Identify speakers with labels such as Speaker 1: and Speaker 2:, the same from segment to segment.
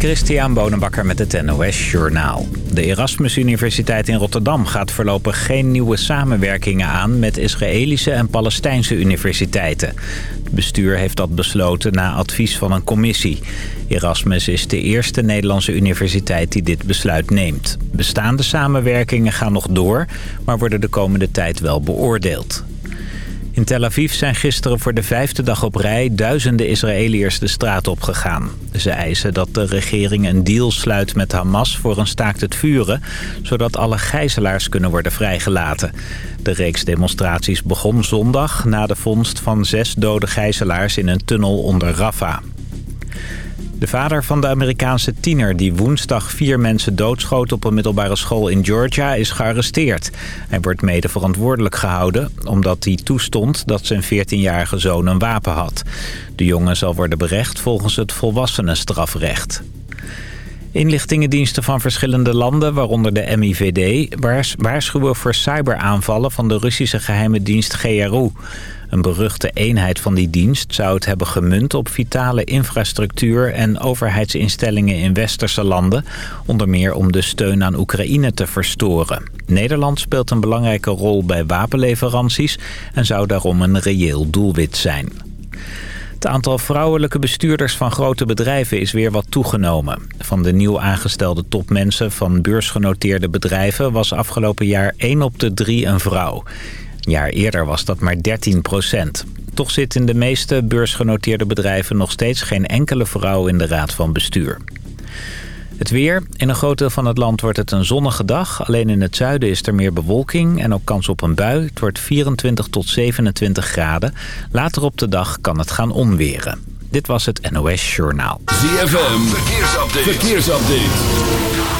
Speaker 1: Christian Bonenbakker met het NOS Journaal. De Erasmus Universiteit in Rotterdam gaat voorlopig geen nieuwe samenwerkingen aan... met Israëlische en Palestijnse universiteiten. Het bestuur heeft dat besloten na advies van een commissie. Erasmus is de eerste Nederlandse universiteit die dit besluit neemt. Bestaande samenwerkingen gaan nog door, maar worden de komende tijd wel beoordeeld. In Tel Aviv zijn gisteren voor de vijfde dag op rij duizenden Israëliërs de straat opgegaan. Ze eisen dat de regering een deal sluit met Hamas voor een staakt het vuren... zodat alle gijzelaars kunnen worden vrijgelaten. De reeks demonstraties begon zondag na de vondst van zes dode gijzelaars in een tunnel onder Rafah. De vader van de Amerikaanse tiener die woensdag vier mensen doodschoot op een middelbare school in Georgia is gearresteerd. Hij wordt mede verantwoordelijk gehouden omdat hij toestond dat zijn 14-jarige zoon een wapen had. De jongen zal worden berecht volgens het volwassenenstrafrecht. Inlichtingendiensten van verschillende landen, waaronder de MIVD... waarschuwen voor cyberaanvallen van de Russische geheime dienst GRU. Een beruchte eenheid van die dienst zou het hebben gemunt op vitale infrastructuur en overheidsinstellingen in westerse landen, onder meer om de steun aan Oekraïne te verstoren. Nederland speelt een belangrijke rol bij wapenleveranties en zou daarom een reëel doelwit zijn. Het aantal vrouwelijke bestuurders van grote bedrijven is weer wat toegenomen. Van de nieuw aangestelde topmensen van beursgenoteerde bedrijven was afgelopen jaar 1 op de 3 een vrouw. Een jaar eerder was dat maar 13 procent. Toch zit in de meeste beursgenoteerde bedrijven nog steeds geen enkele vrouw in de raad van bestuur. Het weer. In een groot deel van het land wordt het een zonnige dag. Alleen in het zuiden is er meer bewolking en ook kans op een bui. Het wordt 24 tot 27 graden. Later op de dag kan het gaan onweren. Dit was het NOS Journaal.
Speaker 2: ZFM. Verkeersupdate. Verkeersupdate.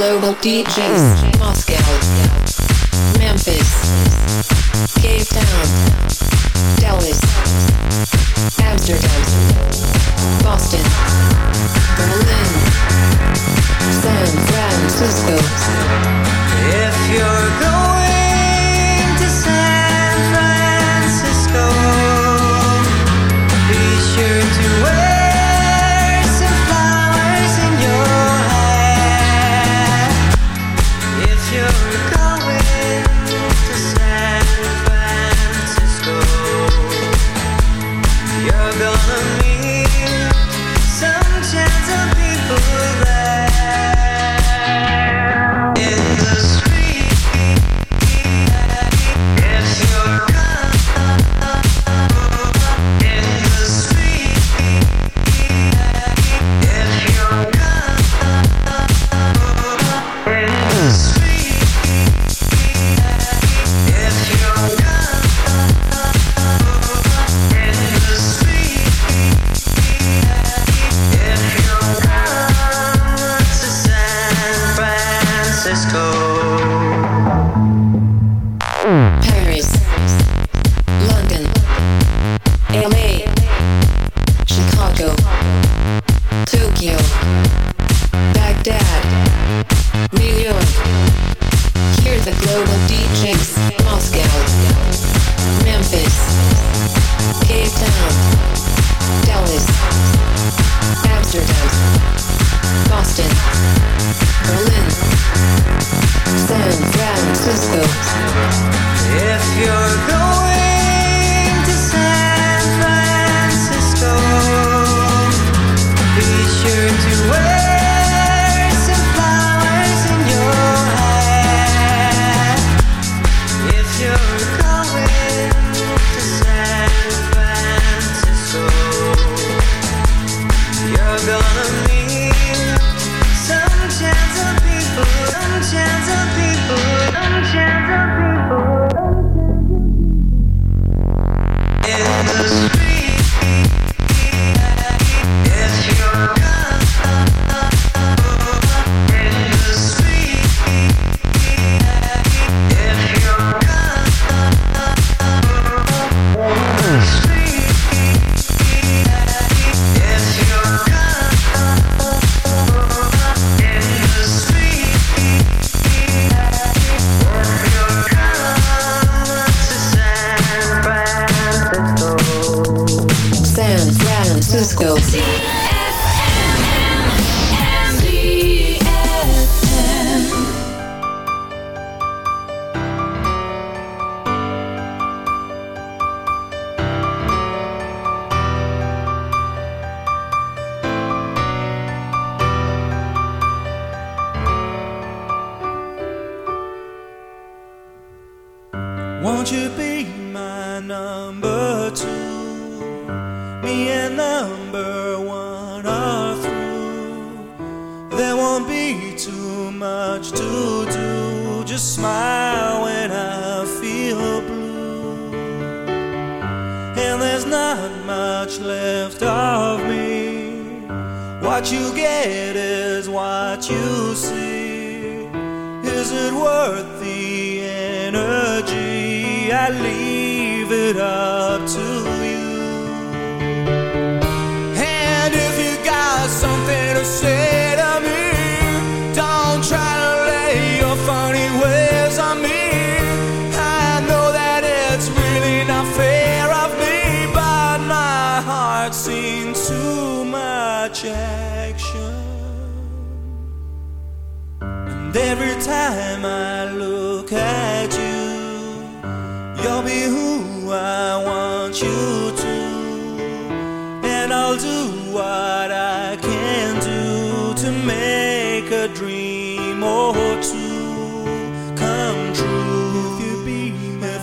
Speaker 3: Global DJs.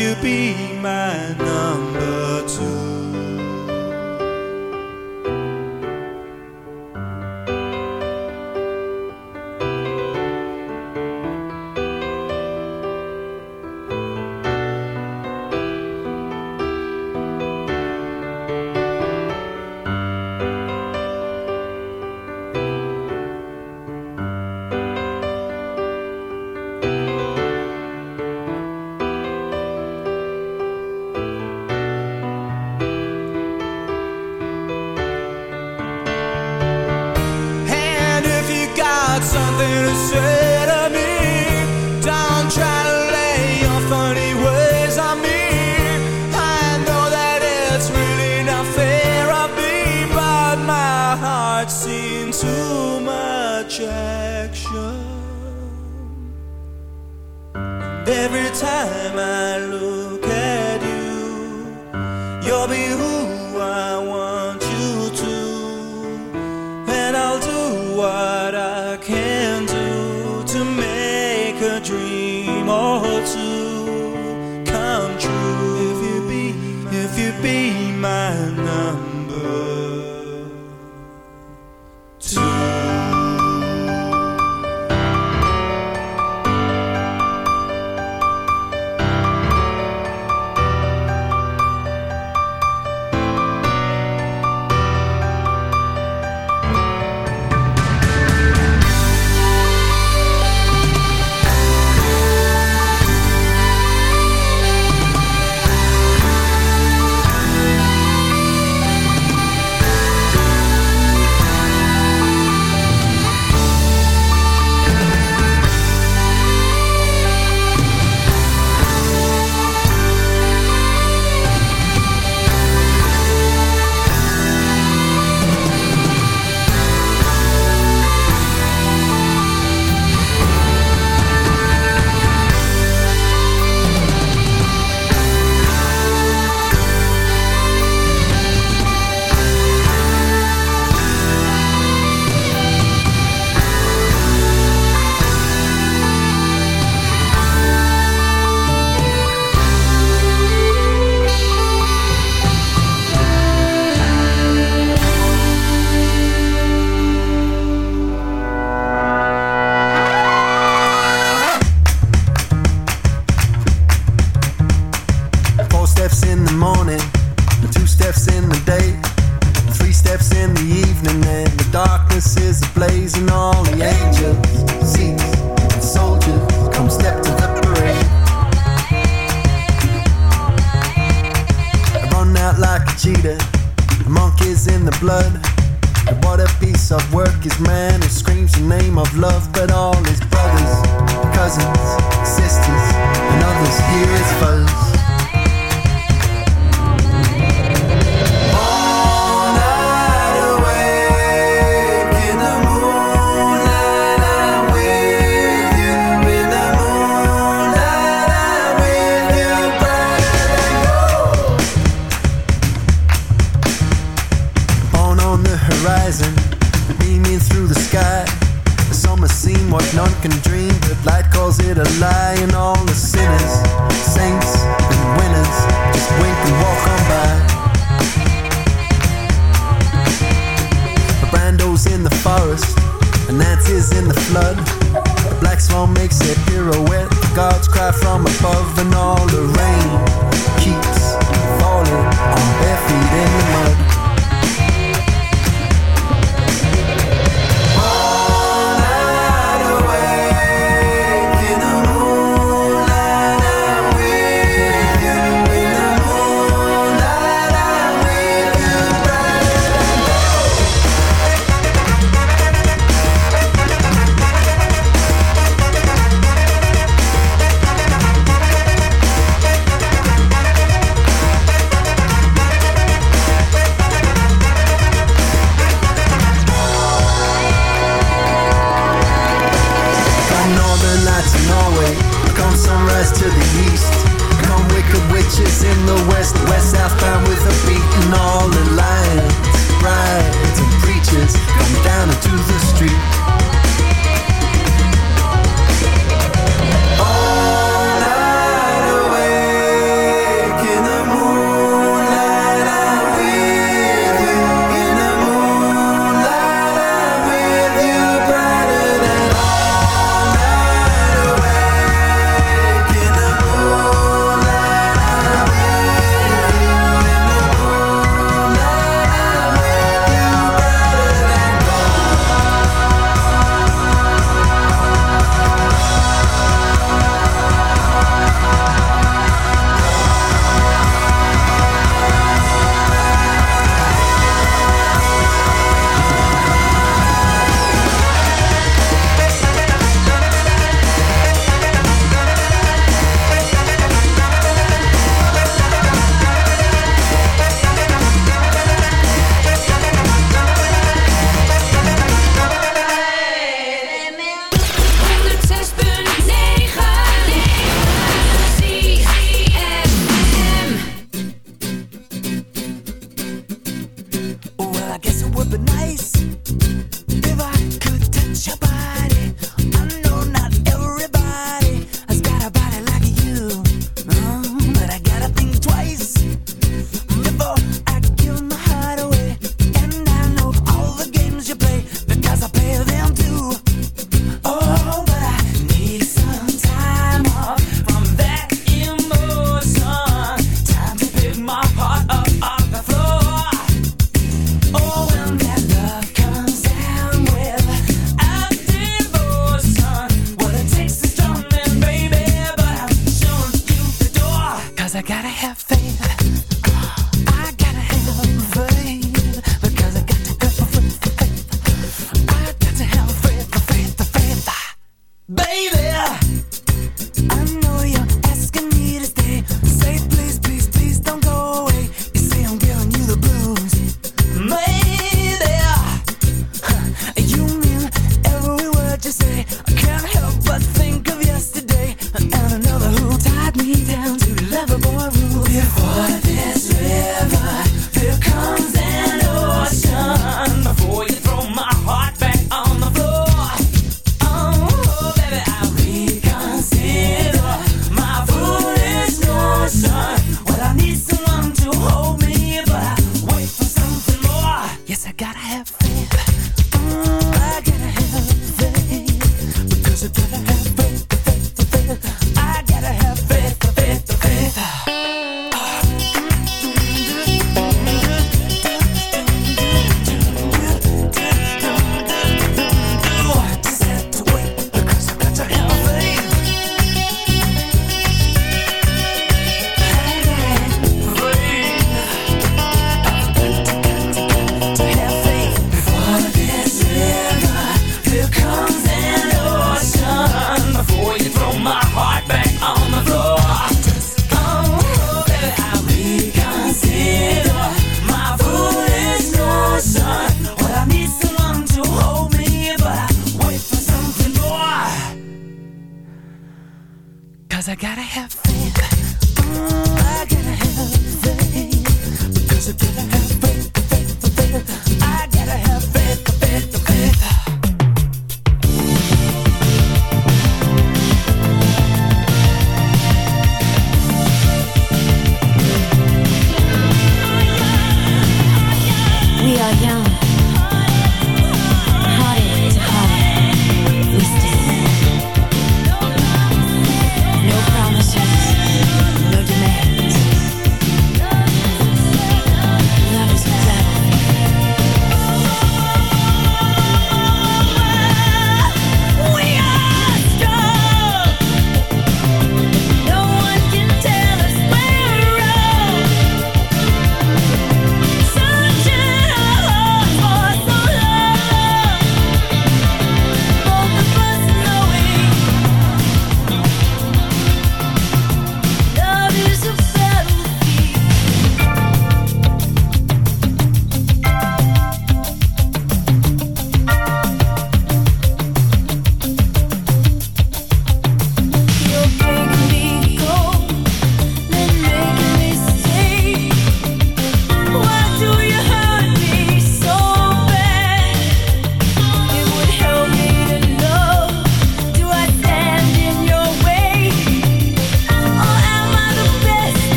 Speaker 4: You be my number two.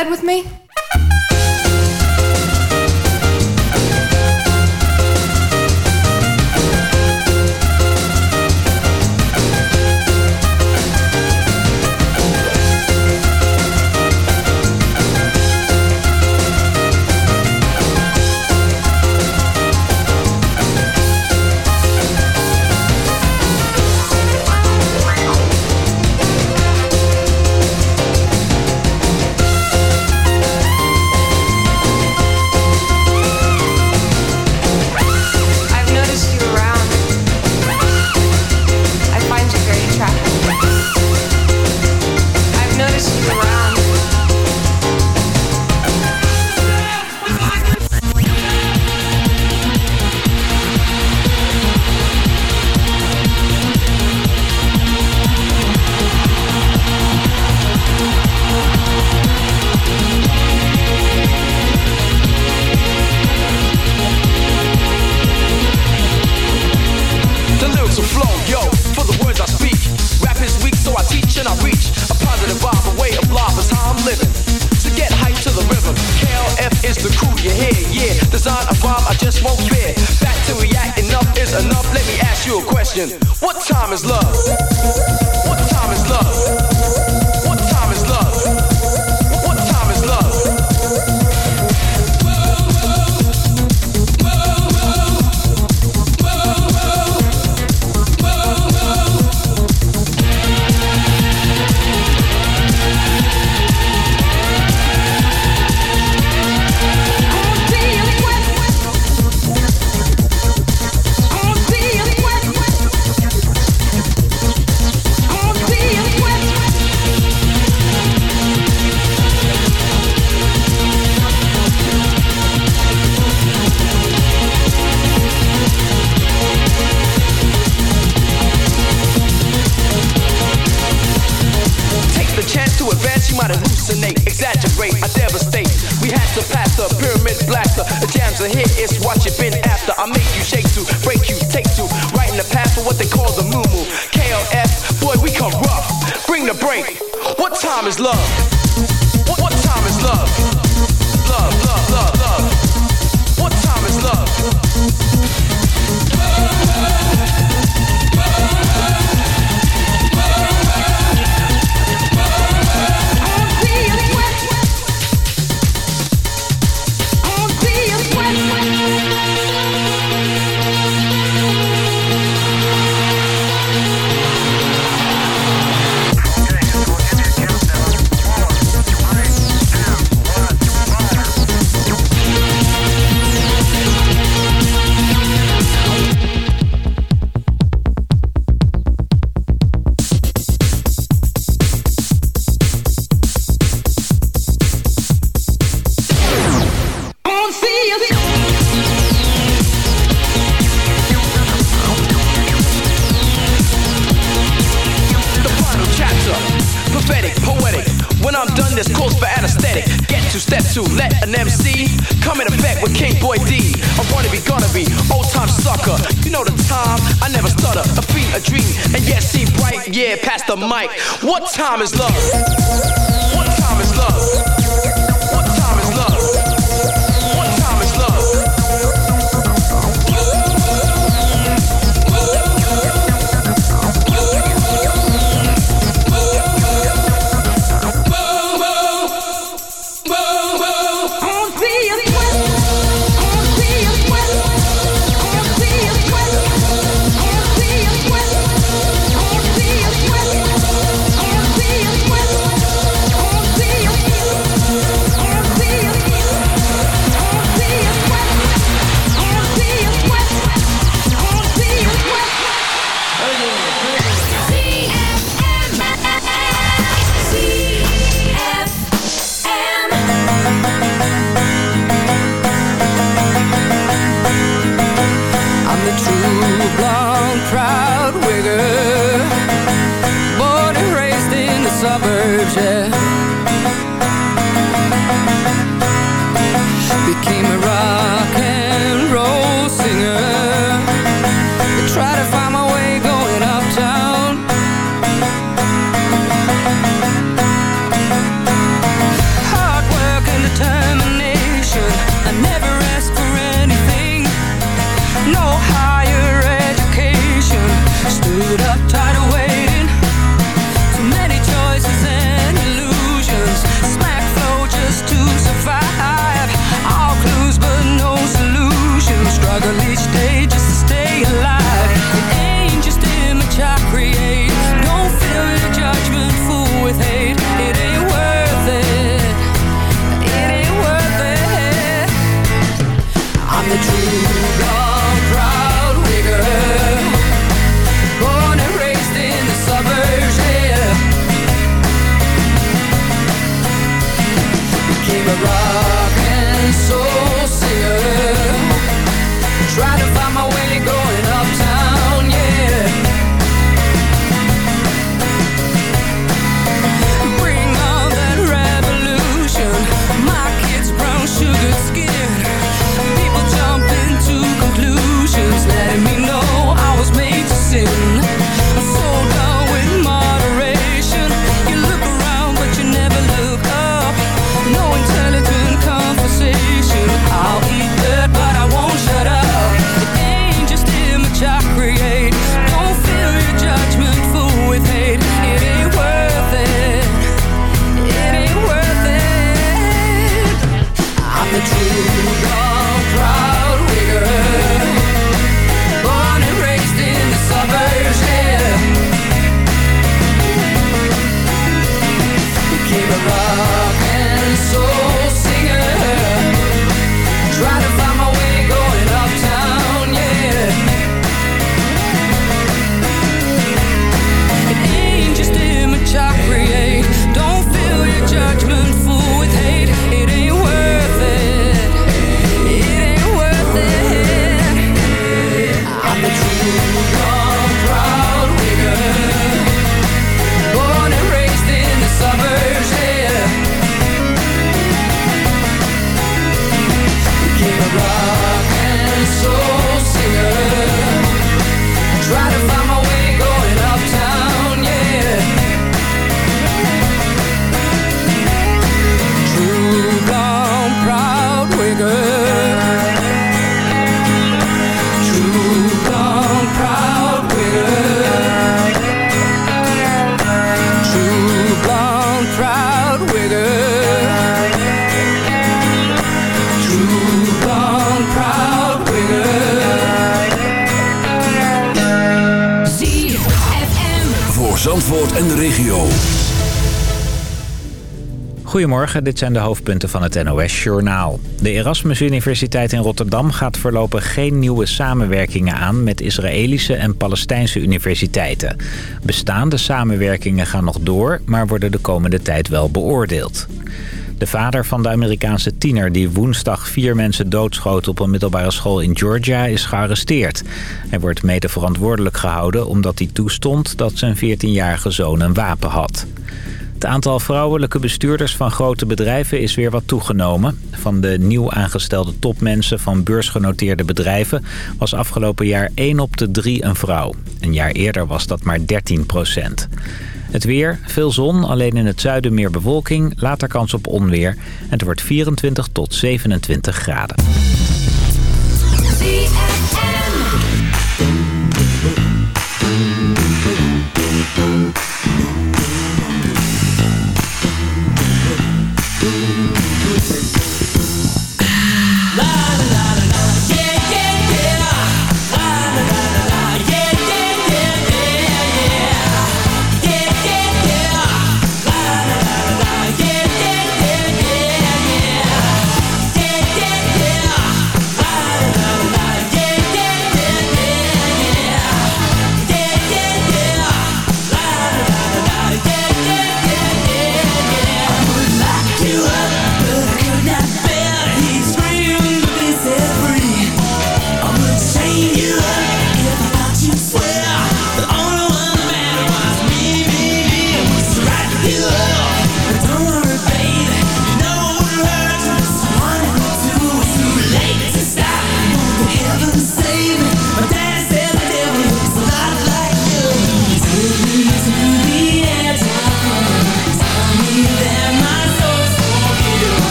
Speaker 5: bed with me?
Speaker 6: time
Speaker 1: Goedemorgen, dit zijn de hoofdpunten van het NOS-journaal. De Erasmus Universiteit in Rotterdam gaat voorlopig geen nieuwe samenwerkingen aan... met Israëlische en Palestijnse universiteiten. Bestaande samenwerkingen gaan nog door, maar worden de komende tijd wel beoordeeld. De vader van de Amerikaanse tiener die woensdag vier mensen doodschoot op een middelbare school in Georgia is gearresteerd. Hij wordt mede verantwoordelijk gehouden omdat hij toestond dat zijn 14-jarige zoon een wapen had.
Speaker 7: Het aantal vrouwelijke bestuurders van grote bedrijven is weer wat toegenomen. Van de nieuw aangestelde topmensen van beursgenoteerde bedrijven... was afgelopen jaar 1 op de 3 een vrouw. Een jaar eerder was dat maar 13 procent. Het weer, veel zon, alleen in het zuiden meer bewolking, later kans op onweer. en Het wordt 24 tot 27 graden.
Speaker 8: la la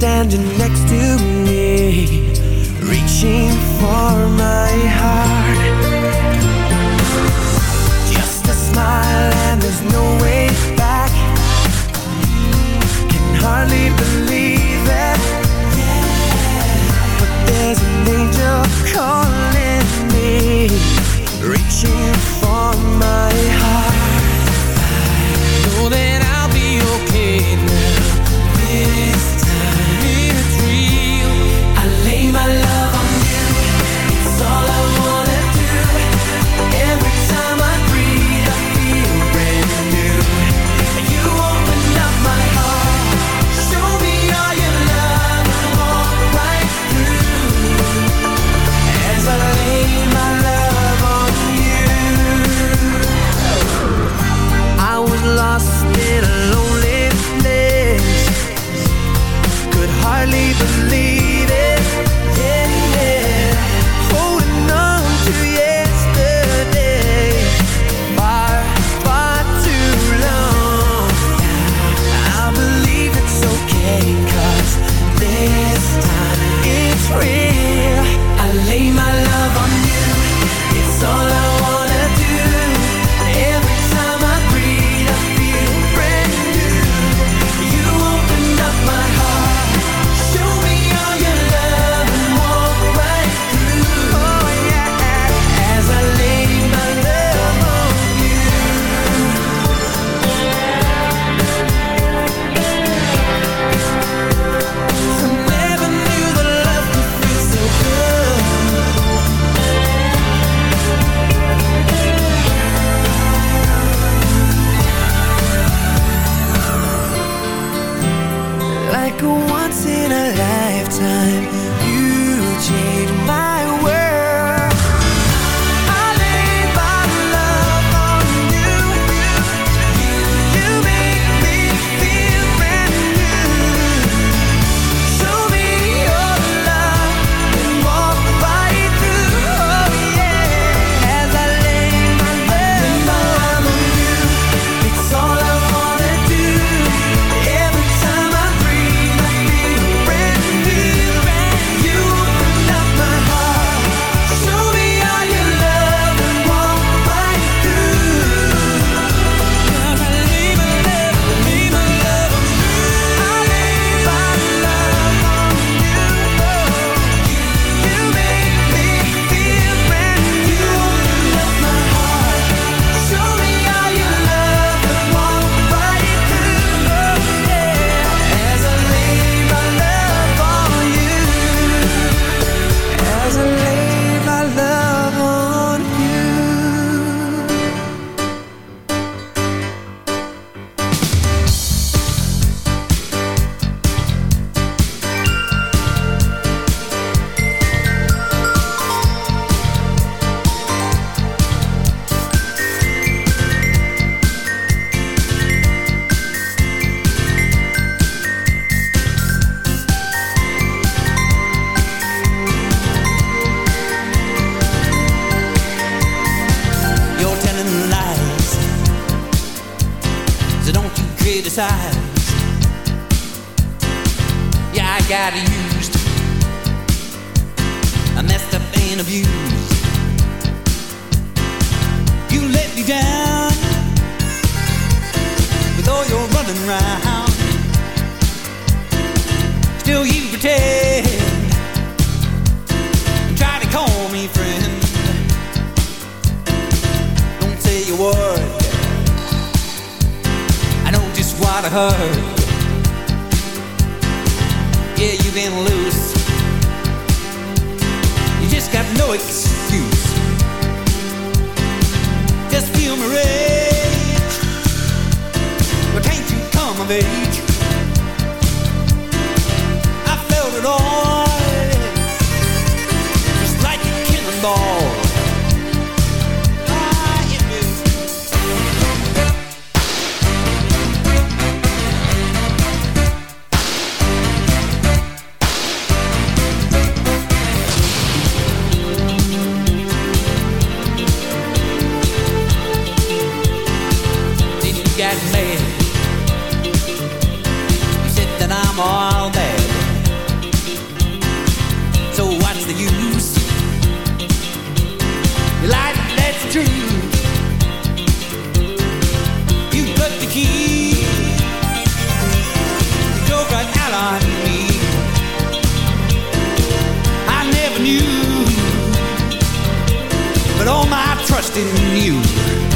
Speaker 8: standing next criticized. Yeah, I
Speaker 9: got used. I messed up and abused. her. Yeah, you've been
Speaker 10: trust in you.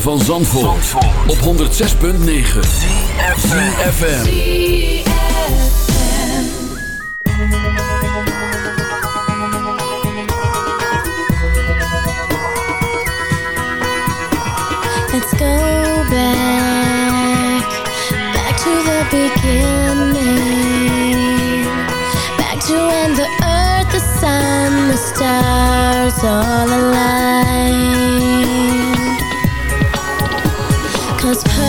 Speaker 2: van Zandvoort, Zandvoort. op 106.9 CFFM
Speaker 11: Let's go back. Back to the beginning. Back to when the earth, the sun, the stars all aligned.
Speaker 9: Christmas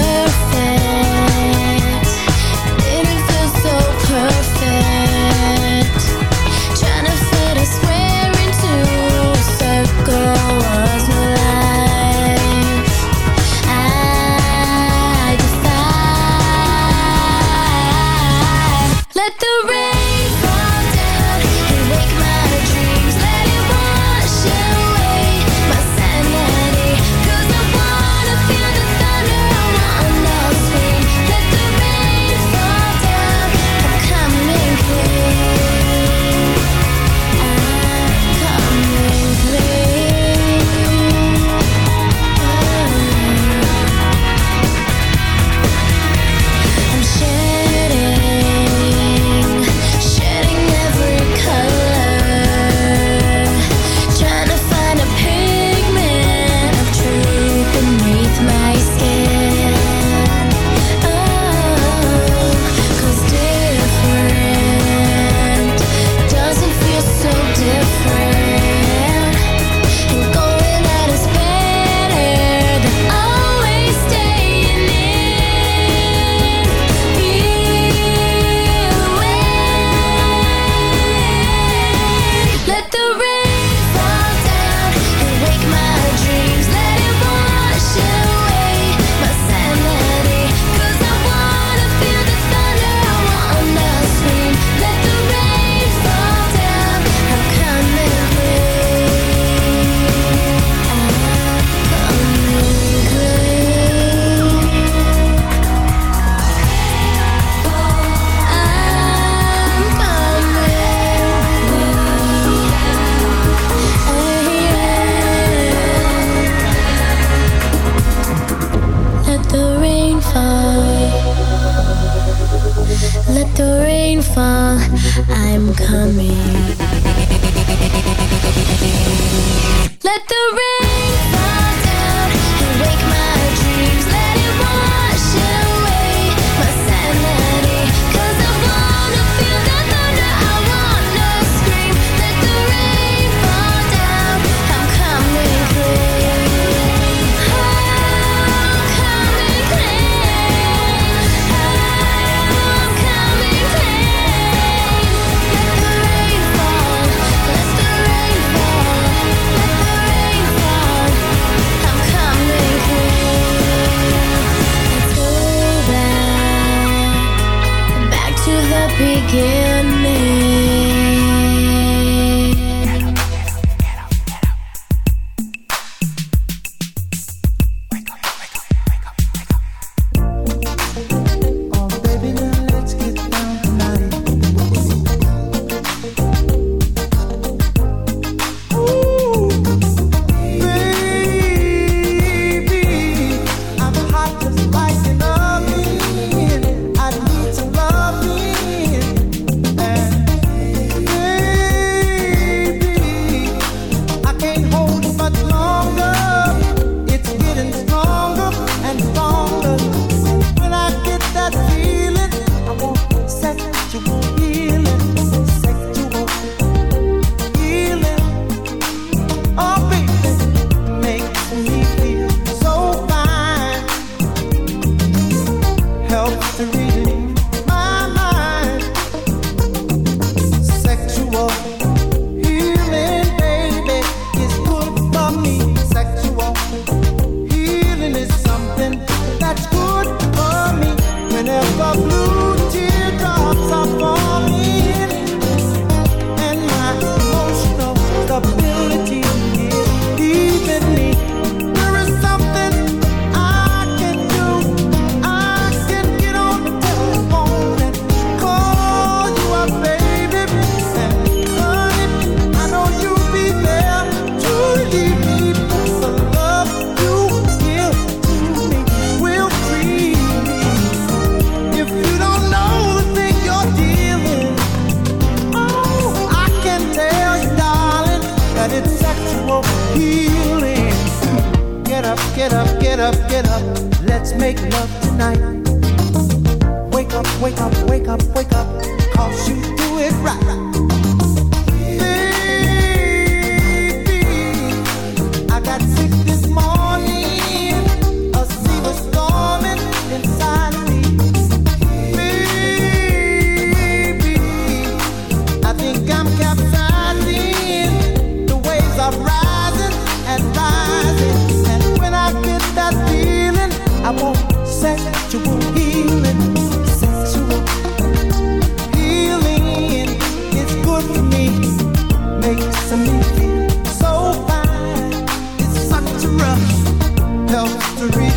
Speaker 9: history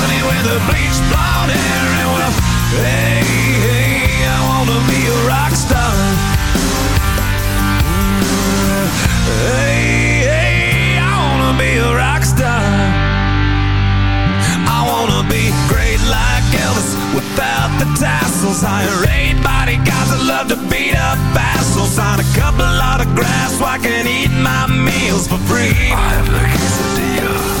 Speaker 9: with a bleached blonde hair. And well, hey, hey, I wanna be a rock star. Mm, hey, hey, I wanna be a rock star. I wanna be great like Elvis without the tassels. Hire eight bodyguards that love to beat up assholes. Sign a couple autographs so I can eat my meals for free. I have the quesadilla.